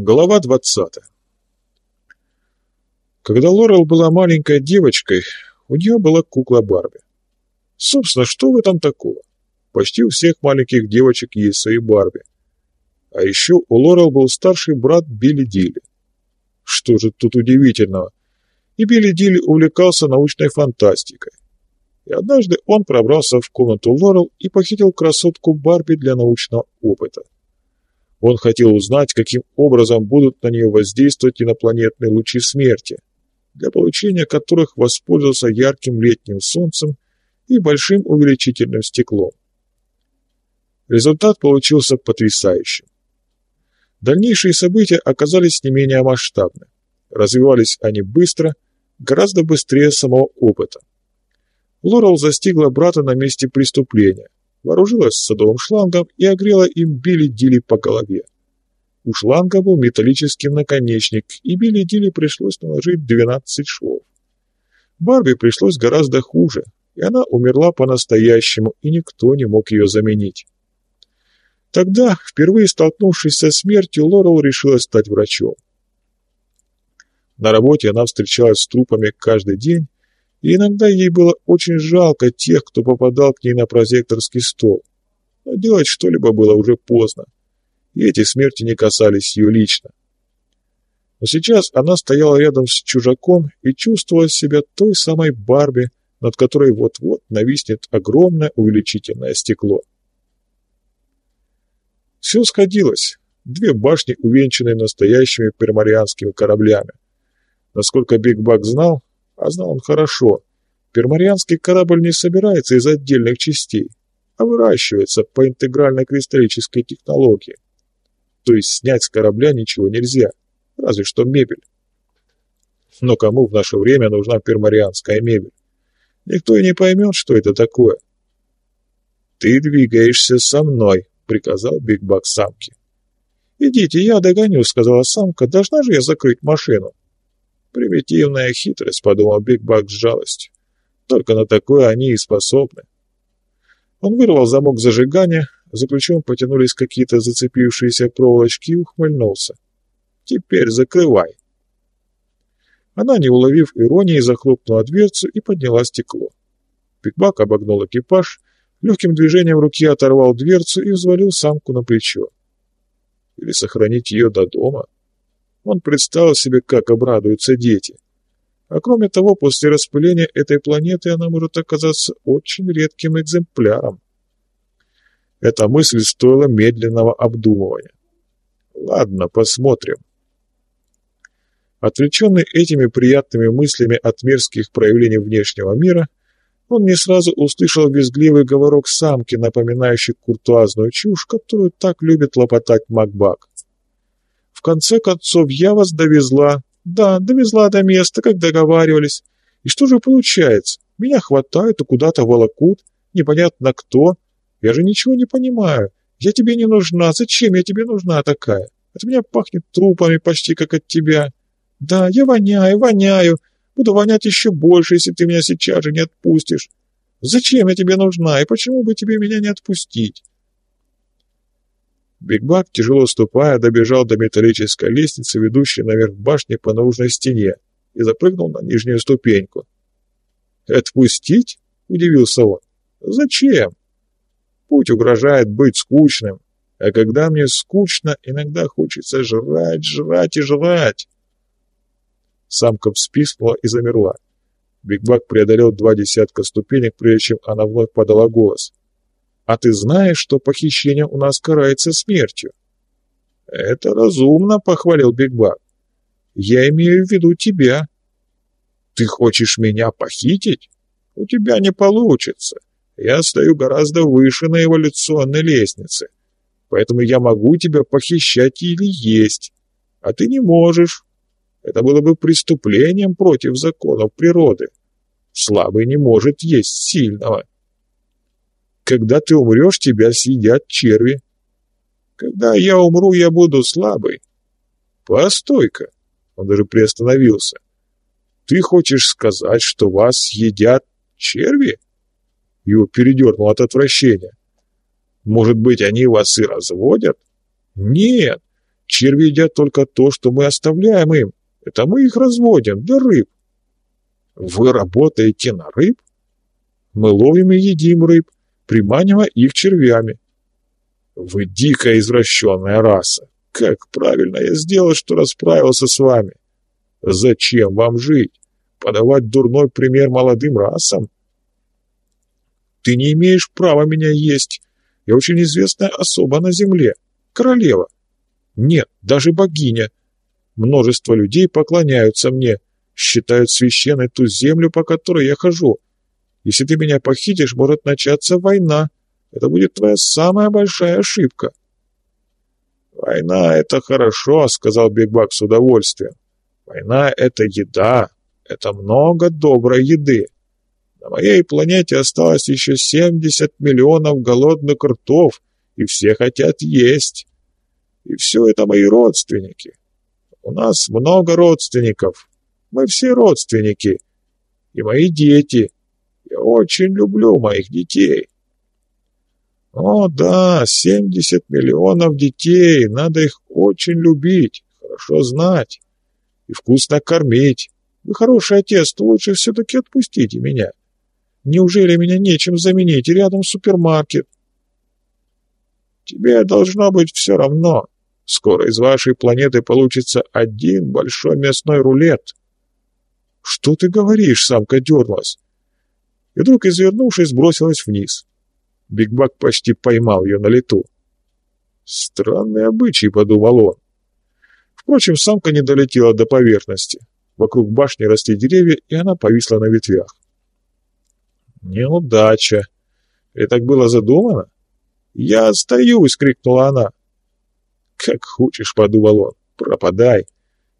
Глава 20 Когда Лорел была маленькой девочкой, у нее была кукла Барби. Собственно, что в этом такого? Почти у всех маленьких девочек есть свои Барби. А еще у Лорел был старший брат Билли Дилли. Что же тут удивительного? И Билли Дилли увлекался научной фантастикой. И однажды он пробрался в комнату Лорел и похитил красотку Барби для научного опыта. Он хотел узнать, каким образом будут на нее воздействовать инопланетные лучи смерти, для получения которых воспользовался ярким летним солнцем и большим увеличительным стеклом. Результат получился потрясающим. Дальнейшие события оказались не менее масштабны. Развивались они быстро, гораздо быстрее самого опыта. Лорел застигла брата на месте преступления, вооружилась садовым шлангом и огрела им Билли Дилли по голове. У шланга был металлический наконечник, и Билли Дилли пришлось наложить 12 швов. Барби пришлось гораздо хуже, и она умерла по-настоящему, и никто не мог ее заменить. Тогда, впервые столкнувшись со смертью, Лорел решила стать врачом. На работе она встречалась с трупами каждый день, и иногда ей было очень жалко тех, кто попадал к ней на прозекторский стол. Но делать что-либо было уже поздно, и эти смерти не касались ее лично. Но сейчас она стояла рядом с чужаком и чувствовала себя той самой Барби, над которой вот-вот нависнет огромное увеличительное стекло. Все сходилось. Две башни, увенчанные настоящими пермарианскими кораблями. Насколько Биг Бак знал, а знал он хорошо, пермарианский корабль не собирается из отдельных частей, а выращивается по интегральной кристаллической технологии. То есть снять с корабля ничего нельзя, разве что мебель. Но кому в наше время нужна пермарианская мебель? Никто и не поймет, что это такое. «Ты двигаешься со мной», — приказал Биг Бак самке. «Идите, я догоню», — сказала самка. «Должна же я закрыть машину?» Примитивная хитрость, подумал Биг Бак с жалостью. Только на такое они и способны. Он вырвал замок зажигания, за ключом потянулись какие-то зацепившиеся проволочки и ухмыльнулся. «Теперь закрывай». Она, не уловив иронии, захлопнула дверцу и подняла стекло. Пикбак обогнул экипаж, легким движением руки оторвал дверцу и взвалил самку на плечо. Или сохранить ее до дома? Он представил себе, как обрадуются дети. А кроме того, после распыления этой планеты она может оказаться очень редким экземпляром. Эта мысль стоила медленного обдумывания. Ладно, посмотрим. Отвлеченный этими приятными мыслями от мерзких проявлений внешнего мира, он не сразу услышал визгливый говорок самки, напоминающий куртуазную чушь, которую так любит лопотать Макбак. В конце концов, я вас довезла. Да, довезла до места, как договаривались. И что же получается? Меня хватают и куда-то волокут. Непонятно кто. Я же ничего не понимаю. Я тебе не нужна. Зачем я тебе нужна такая? От меня пахнет трупами почти как от тебя. Да, я воняю, воняю. Буду вонять еще больше, если ты меня сейчас же не отпустишь. Зачем я тебе нужна и почему бы тебе меня не отпустить? Бигбак, тяжело ступая, добежал до металлической лестницы, ведущей наверх башни по наружной стене, и запрыгнул на нижнюю ступеньку. «Отпустить?» — удивился он. «Зачем? Путь угрожает быть скучным, а когда мне скучно, иногда хочется жрать, жрать и жрать». Самка вспискнула и замерла. Бигбак преодолел два десятка ступенек, прежде чем она вновь подала голос. А ты знаешь, что похищение у нас карается смертью?» «Это разумно», — похвалил Бигбак. «Я имею в виду тебя». «Ты хочешь меня похитить? У тебя не получится. Я стою гораздо выше на эволюционной лестнице, поэтому я могу тебя похищать или есть, а ты не можешь. Это было бы преступлением против законов природы. Слабый не может есть сильного». Когда ты умрешь, тебя съедят черви. Когда я умру, я буду слабый. Постой-ка. Он даже приостановился. Ты хочешь сказать, что вас съедят черви? Его передернуло от отвращения. Может быть, они вас и разводят? Нет, Черви едят только то, что мы оставляем им. Это мы их разводим для рыб. Вы работаете на рыб? Мы ловим и едим рыб, приманивая их червями. Вы дикая извращенная раса. Как правильно я сделал, что расправился с вами. Зачем вам жить? Подавать дурной пример молодым расам? Ты не имеешь права меня есть. Я очень известная особа на земле. Королева. Нет, даже богиня. Множество людей поклоняются мне, считают священной ту землю, по которой я хожу. Если ты меня похитишь, может начаться война. Это будет твоя самая большая ошибка. «Война — это хорошо», — сказал Бигбак с удовольствием. «Война — это еда, это много доброй еды. На моей планете осталось еще 70 миллионов голодных ртов, и все хотят есть. И все это мои родственники. У нас много родственников. Мы все родственники. И мои дети. Очень люблю моих детей. О, да, 70 миллионов детей. Надо их очень любить, хорошо знать и вкусно кормить. Вы хороший отец, то лучше все-таки отпустите меня. Неужели меня нечем заменить, рядом супермаркет? Тебе должно быть все равно. Скоро из вашей планеты получится один большой мясной рулет. Что ты говоришь, самка дернулась. И вдруг, извернувшись, бросилась вниз. Бигбак почти поймал ее на лету. Странный обычай, подумал он. Впрочем, самка не долетела до поверхности. Вокруг башни росли деревья, и она повисла на ветвях. «Неудача! И так было задумано?» «Я остаюсь!» — крикнула она. «Как хочешь!» — подумал он. «Пропадай!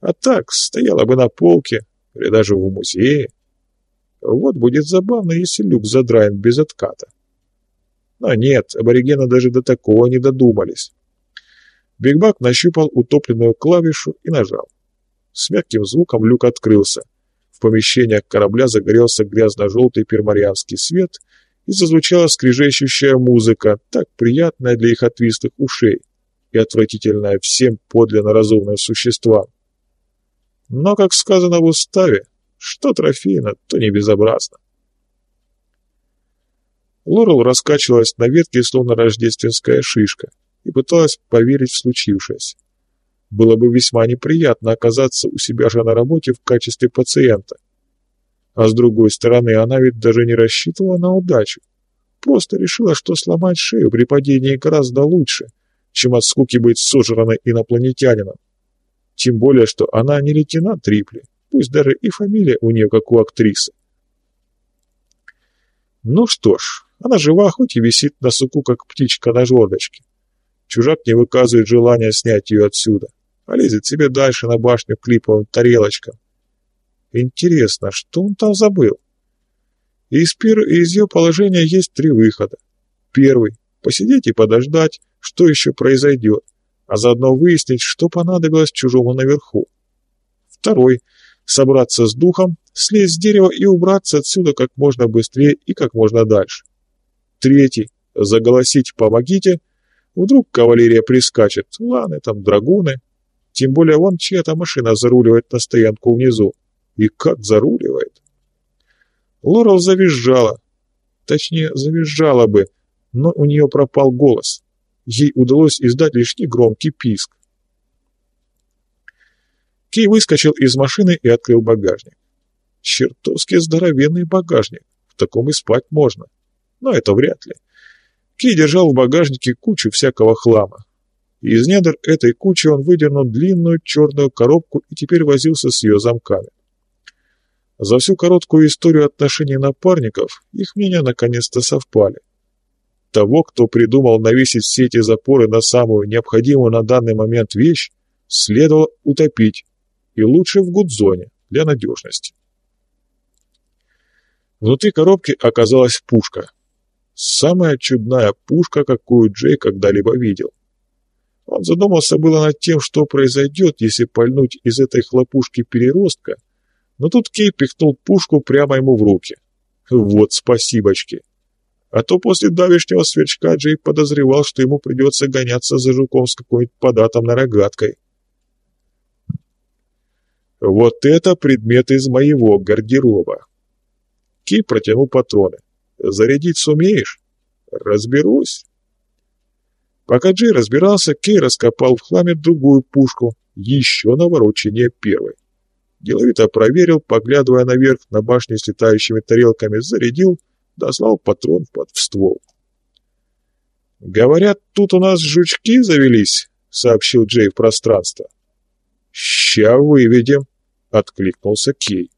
А так, стояла бы на полке или даже в музее. Вот будет забавно, если люк задраен без отката». Но нет, аборигены даже до такого не додумались. Бигбак нащупал утопленную клавишу и нажал. С мягким звуком люк открылся. В помещениях корабля загорелся грязно-желтый пермарианский свет и зазвучала скрижещущая музыка, так приятная для их отвислых ушей и отвратительная всем подлинно разумным существам. Но, как сказано в уставе, что трофейно, то не безобразно. Лорел раскачивалась на ветке, словно рождественская шишка, и пыталась поверить в случившееся. Было бы весьма неприятно оказаться у себя же на работе в качестве пациента. А с другой стороны, она ведь даже не рассчитывала на удачу. Просто решила, что сломать шею при падении гораздо лучше, чем от скуки быть сожранной инопланетянином. Тем более, что она не лейтенант Рипли, пусть даже и фамилия у нее как у актрисы. Ну что ж, она жива, хоть и висит на суку, как птичка на жердочке. Чужак не выказывает желания снять ее отсюда, а лезет себе дальше на башню клиповым тарелочкам. Интересно, что он там забыл? Из, пер... из ее положения есть три выхода. Первый – посидеть и подождать, что еще произойдет, а заодно выяснить, что понадобилось чужому наверху. Второй – собраться с духом, слезть с дерева и убраться отсюда как можно быстрее и как можно дальше. Третий — заголосить «помогите», вдруг кавалерия прискачет, ланы там, драгуны. Тем более вон чья-то машина заруливает на стоянку внизу. И как заруливает? Лорел завизжала. Точнее, завизжала бы, но у нее пропал голос. Ей удалось издать лишь негромкий писк. Кей выскочил из машины и открыл багажник. Чертовски здоровенный багажник. В таком и спать можно но это вряд ли. Кей держал в багажнике кучу всякого хлама. из недр этой кучи он выдернул длинную черную коробку и теперь возился с ее замками. За всю короткую историю отношений напарников их мнения наконец-то совпали. Того, кто придумал навесить все эти запоры на самую необходимую на данный момент вещь, следовало утопить, и лучше в гудзоне, для надежности. Внутри коробки оказалась пушка — Самая чудная пушка, какую Джей когда-либо видел. Он задумался было над тем, что произойдет, если пальнуть из этой хлопушки переростка, но тут Кей пихнул пушку прямо ему в руки. Вот спасибочки. А то после давешнего сверчка Джей подозревал, что ему придется гоняться за жуком с какой-нибудь податомной рогаткой. Вот это предмет из моего гардероба. Кей протянул патроны. Зарядить сумеешь? Разберусь. Пока Джей разбирался, Кей раскопал в хламе другую пушку, еще навороченнее первой. Деловито проверил, поглядывая наверх на башню с летающими тарелками, зарядил, дослал патрон в ствол. «Говорят, тут у нас жучки завелись», — сообщил Джей в пространство. «Ща выведем», — откликнулся Кей.